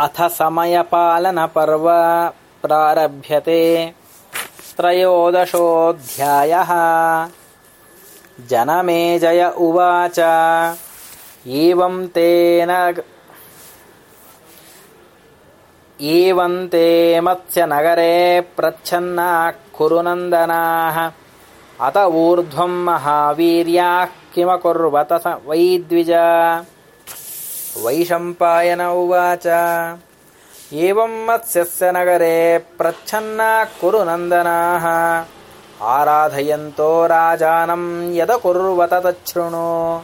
अथ समयपालनपर्व प्रारभ्यते त्रयोदशोऽध्यायः। जनमेजय उवाच। एवं ते मत्स्यनगरे प्रच्छन्नाः कुरुनन्दनाः। अत ऊर्ध्वं महावीर्याः किमकुर्वत वै द्विज वैशम्पायन उवाच। एवं मत्स्यस्य नगरे प्रच्छन्नाः कुरुनन्दनाः आराधयन्तो राजानं यदकुर्वत तच्छृणु।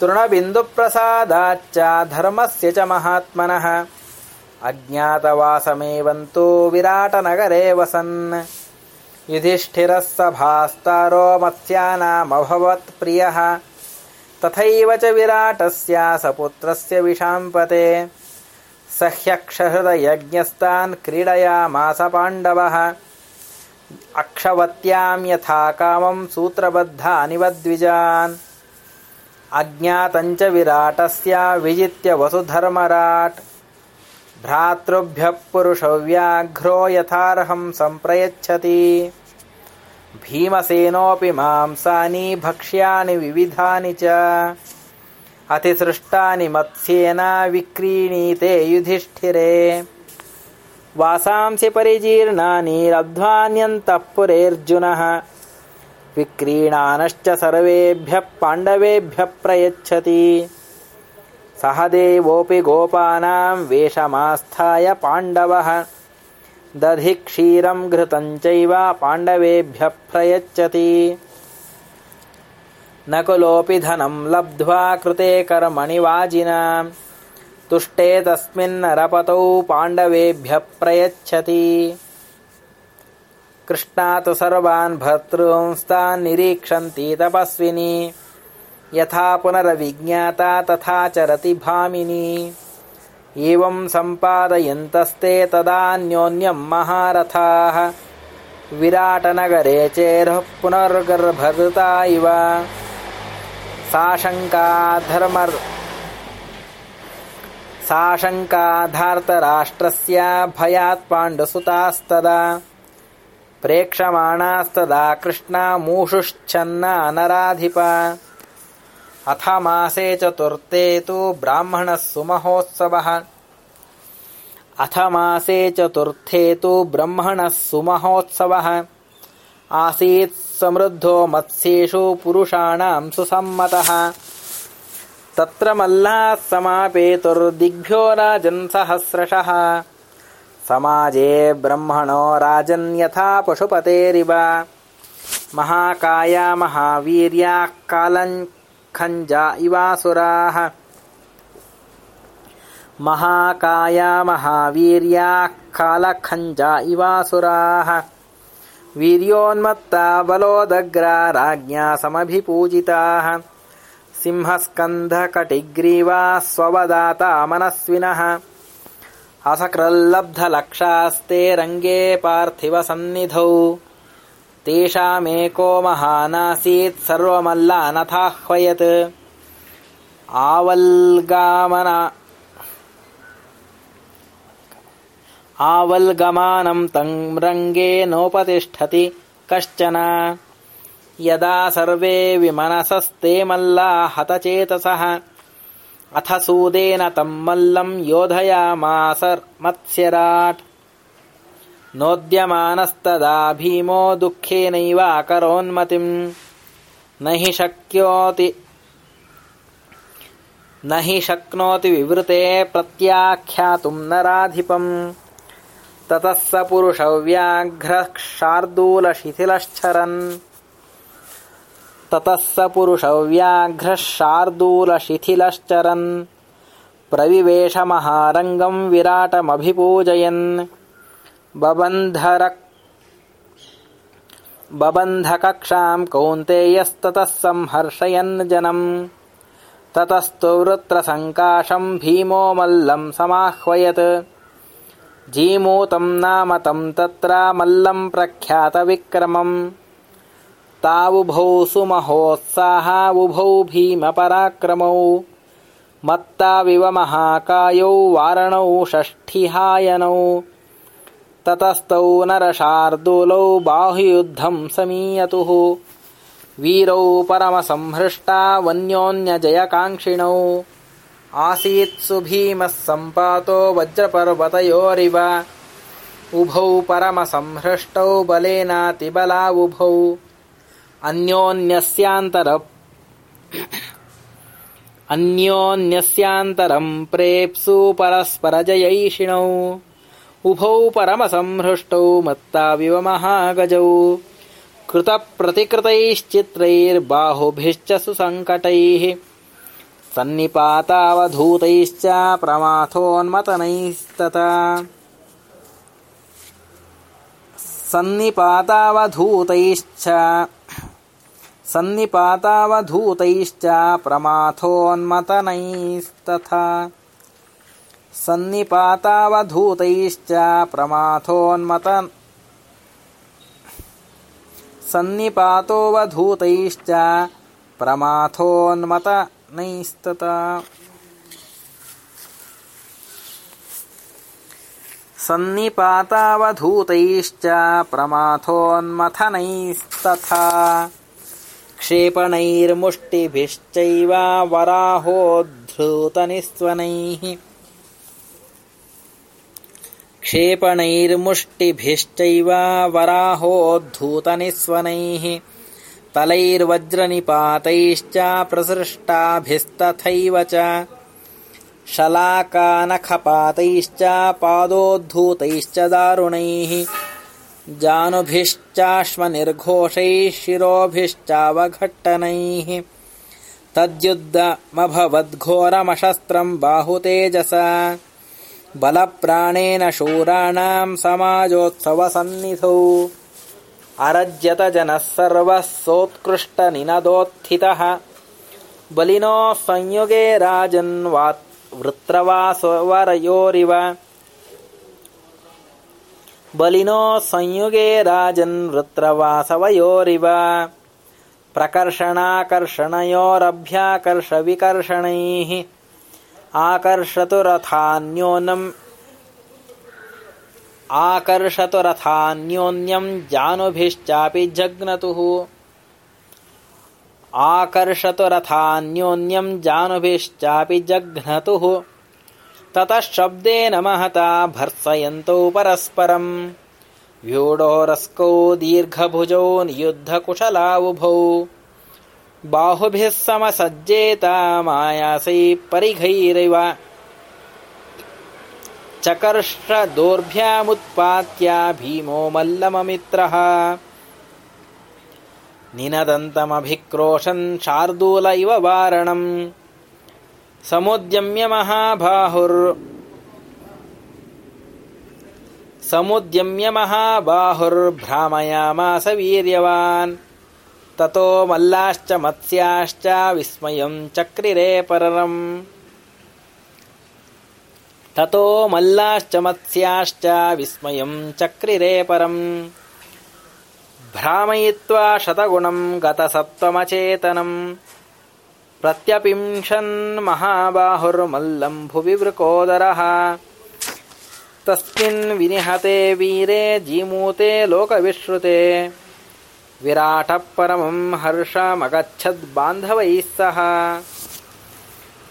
तृणबिन्दुप्रसादाच्च धर्मस्य च महात्मनः। अज्ञातवासमेवन्तु विराटनगरे वसन्। युधिष्ठिरः सभास्तारो मत्स्यानामभवत्प्रियः तथैव च विराटस्य सपुत्रस्य विशाम्पते सह्यक्षहृदयज्ञस्तान् क्रीडयामास पाण्डवः। अक्षवत्यां यथा कामं सूत्रबद्धानि वद्विजान् अज्ञातञ्च विराटस्य विजित्य वसुधर्मराट्। भ्रातृभ्यः पुरुषव्याघ्रो यथार्हं सम्प्रयच्छति भीमसेनोऽपि मांसानि भक्ष्यानि विविधानि च। अतिसृष्टानि मत्स्येन विक्रीणीते युधिष्ठिरे। वासांसि परिजीर्णानि लब्ध्वान्यन्तः पुरेऽर्जुनः विक्रीणानश्च सर्वेभ्यः पाण्डवेभ्यः प्रयच्छति। सह देवोऽपि गोपानां वेषमास्थाय पाण्डवः दधि क्षीरं पाण्डवेभ्यः प्रयच्छति। नकुलोऽपि धनं लब्ध्वा कृते कर्मणि वाजिनां। तुष्टे तस्मिन्नरपतौ पाण्डवेभ्यः प्रयच्छति। कृष्णा तु सर्वान् भर्तॄंस्तान् निरीक्षन्ति तपस्विनी। यथा पुनरविज्ञाता तथा चरति भामिनी एवं सम्पादयन्तस्ते तदान्योन्यं महारथाः। विराटनगरे चेरुः भयात् पाण्डुसुतास्तदा। प्रेक्षमाणास्तदा कृष्णा मूषुश्चन्ना नराधिप अथ मासे चतुर्थे तु ब्राह्मणः सुमहोत्सवः अथ मासे चतुर्थे तु ब्रह्मणः सुमहोत्सवः आसीत् समृद्धो मत्स्येषु पुरुषाणां सुसम्मतः। तत्र मल्लाः समापेतुर्दिग्भ्यो राजन्सहस्रशः समाजे ब्रह्मणो राजन् यथा पशुपतेरिव। महाकाया महावीर्याः कालखञ्जा इवासुराः। महाकाया महावीर्याः कालखञ्जा इवासुराः। वीर्योन्मत्ता बलोदग्रा राज्ञा समभिपूजिताः। सिंहस्कन्धकटिग्रीवाः स्ववदाता मनस्विनः। असकृल्लब्धलक्षास्ते रङ्गे पार्थिवसन्निधौ तेषामेको महानासीत् सर्वमल्लानथाह्वयत्। आवल्गमानं तं रङ्गे नोपतिष्ठति कश्चन। यदा सर्वे विमनसस्ते मल्ला हतचेतसः अथ सूदेन तं मल्लं योधयामास मत्स्यराट् नोद्यमानस्तदा भीमो दुःखेनैवाकरोन्मतिम् न हि शक्नोति विवृते प्रत्याख्यातुं नराधिपम्। ततः स पुरुषव्याघ्रः शार्दूलशिथिलश्चरन् ततः स पुरुषव्याघ्रः शार्दूलशिथिलश्चरन् प्रविवेशमहारङ्गं विराटमभिपूजयन् बबन्धकक्षां कौन्तेयस्ततः संहर्षयन् जनम्। ततस्तु वृत्रसङ्काशं भीमो मल्लं समाह्वयत्। जीमूतं नाम तं तत्र मल्लं प्रख्यातविक्रमम्। तावुभौ सुमहोत्साहावुभौ भीमपराक्रमौ। मत्ताविव महाकायौ वारणौ षष्ठिहायनौ ततस्तौ नरशार्दूलौ बाहुयुद्धं समीयतुः। वीरौ परमसंहृष्टा वन्योन्यजयकाङ्क्षिणौ। आसीत्सु भीमः सम्पातो वज्रपर्वतयोरिव। उभौ परमसंहृष्टौ बलेनातिबलावुभौ अन्योन्यस्यान्तर अन्योन्यस्यान्तरम् प्रेप्सु परस्परजयैषिणौ उभौ परमसंहृष्टौ मत्ताविव महागजौ। कृतप्रतिकृतैश्चित्रैर्बाहुभिश्च सुसङ्कटैः। सन्निपातावधूतैश्च प्रमाथोन्मतनैस्तथा सन्निपातावधूतैश्च सन्निपातावधूतैश्च प्रमाथोन्मतनैस्तथा सन्निपातावधूतैश्च प्रमाथोन्मत सन्निपातोऽवधूतैश्च प्रमाथोन्मतनैस्तथा सन्निपातावधूतैश्च प्रमाथोन्मथनैस्तथा क्षेपणैर्मुष्टिभिश्चैव वराहोद्धृतनिस्वनैः वराहोद्धूतनिस्वनैः तलैर्वज्रनिपातैश्च प्रसृष्टाभिस्तथैव च शलाकानखपातैश्च पादोद्धूतैश्च दारुणैः जानुभिश्चाश्मनिर्घोषैः शिरोभिश्चावघट्टनैः तद्युद्धमभवद्घोरमशस्त्रम् बाहुतेजसा बलप्राणेन शूराणाम् समाजोत्सवसन्निधौ। अरज्यतजनः सर्वः सोत्कृष्टनिनदोत्थितः। बलिनोः संयुगे राजन्वात् वृत्रवासवरयोरिव। बलिनोः संयुगे राजन् वृत्रवासवयोरिव। प्रकर्षणाकर्षणयोरभ्याकर्षविकर्षणैः आकर्षतु रथान्योन्यम् आकर्षतु रथान्योन्यम् जानुभिश्चापि जघ्नतुः ततः शब्देन महता भर्त्सयन्तौ परस्परम् व्यूढोरस्कौ दीर्घभुजौ नियुद्धकुशलावुभौ बाहुभिः समसज्जेता मायासै परिघैरिव। चकर्षदोर्भ्यामुत्पात्य भीमो मल्लममित्रः। निनदन्तमभिक्रोशन् शार्दूल इव वारणम्। समुद्यम्य महाबाहुर् समुद्यम्य महाबाहुर्भ्रामयामास वीर्यवान् ततो मल्लाश्च मत्स्याश्च विस्मयम् चक्रिरे पररम्। ततो मल्लाश्च मत्स्याश्च विस्मयम् चक्रिरे परम्। भ्रामयित्वा प्रत्यपिंशन्महाबाहुर्मल्लम् भुवि वृकोदरः तस्मिन् विनिहते वीरे जीमूते लोकविश्रुते विराटः परमम् हर्षमगच्छद्बान्धवैः सह।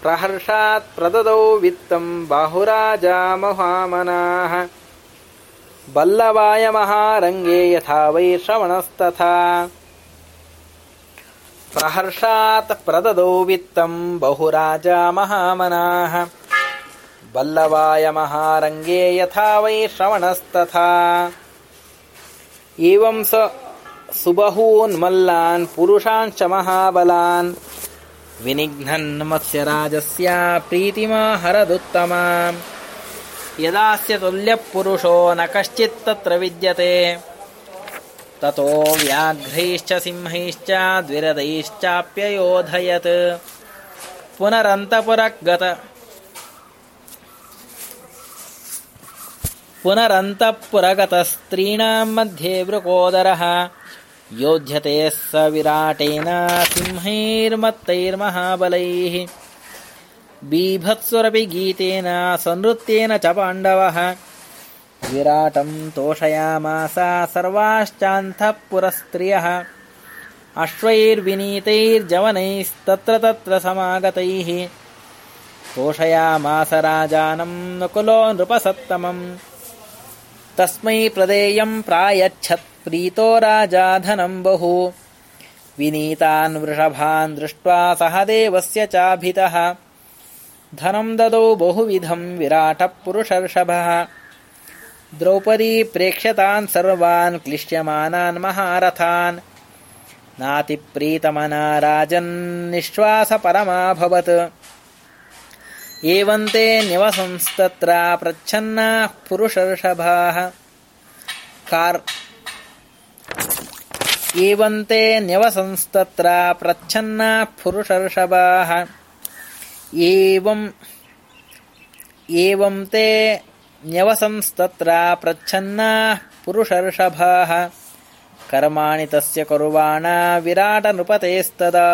प्रहर्षात् प्रददौ वित्तम् बाहुराजा महामनाः। बल्लवाय महारङ्गे यथा वै श्रवणस्तथा। प्रहर्षात् प्रददौ वित्तम् बहुराजा महामनाः। बल्लवाय महारङ्गे यथा वै श्रवणस्तथा। एवम् स पुरुषांश्च महाबलान्। यदास्य तुल्यः पुरुषो न कश्चित्तत्र विद्यते। ततो व्याघ्रैश्च सिंहैश्च द्विरदैश्चाप्ययोधयत्। पुनरन्तपुरगत पुनरन्तःपुरगतस्त्रीणाम् मध्ये वृकोदरः योध्यते स विराटेन सिंहैर्मत्तैर्महाबलैः। बीभत्सुरपि गीतेन सनृत्येन च पाण्डवः। विराटम् तोषयामास सर्वाश्चान्तः पुरस्त्रियः अश्वैर्विनीतैर्जवनैस्तत्र तत्र समागतैः। तोषयामास राजानम् नकुलो नृपसत्तमम्। तस्मै प्रदेयम् प्रायच्छत् प्रीतो राजा धनम् बहु। विनीतान् वृषभान् दृष्ट्वा सह देवस्य चाभितः। धनम् ददौ बहुविधम् विराटः पुरुषर्षभः द्रौपदी प्रेक्ष्यतान् सर्वान् क्लिश्यमानान् महारथान्। नातिप्रीतमना राजन्निःश्वासपरमाभवत् एवम् ते न्यवसंस्तत्र प्रच्छन्नाः पुरुषर्षभाः। एवम् एवम् ते न्यवसंस्तत्र प्रच्छन्नाः पुरुषर्षभाः। कर्माणि तस्य कुर्वाणा विराटनृपतेस्तदा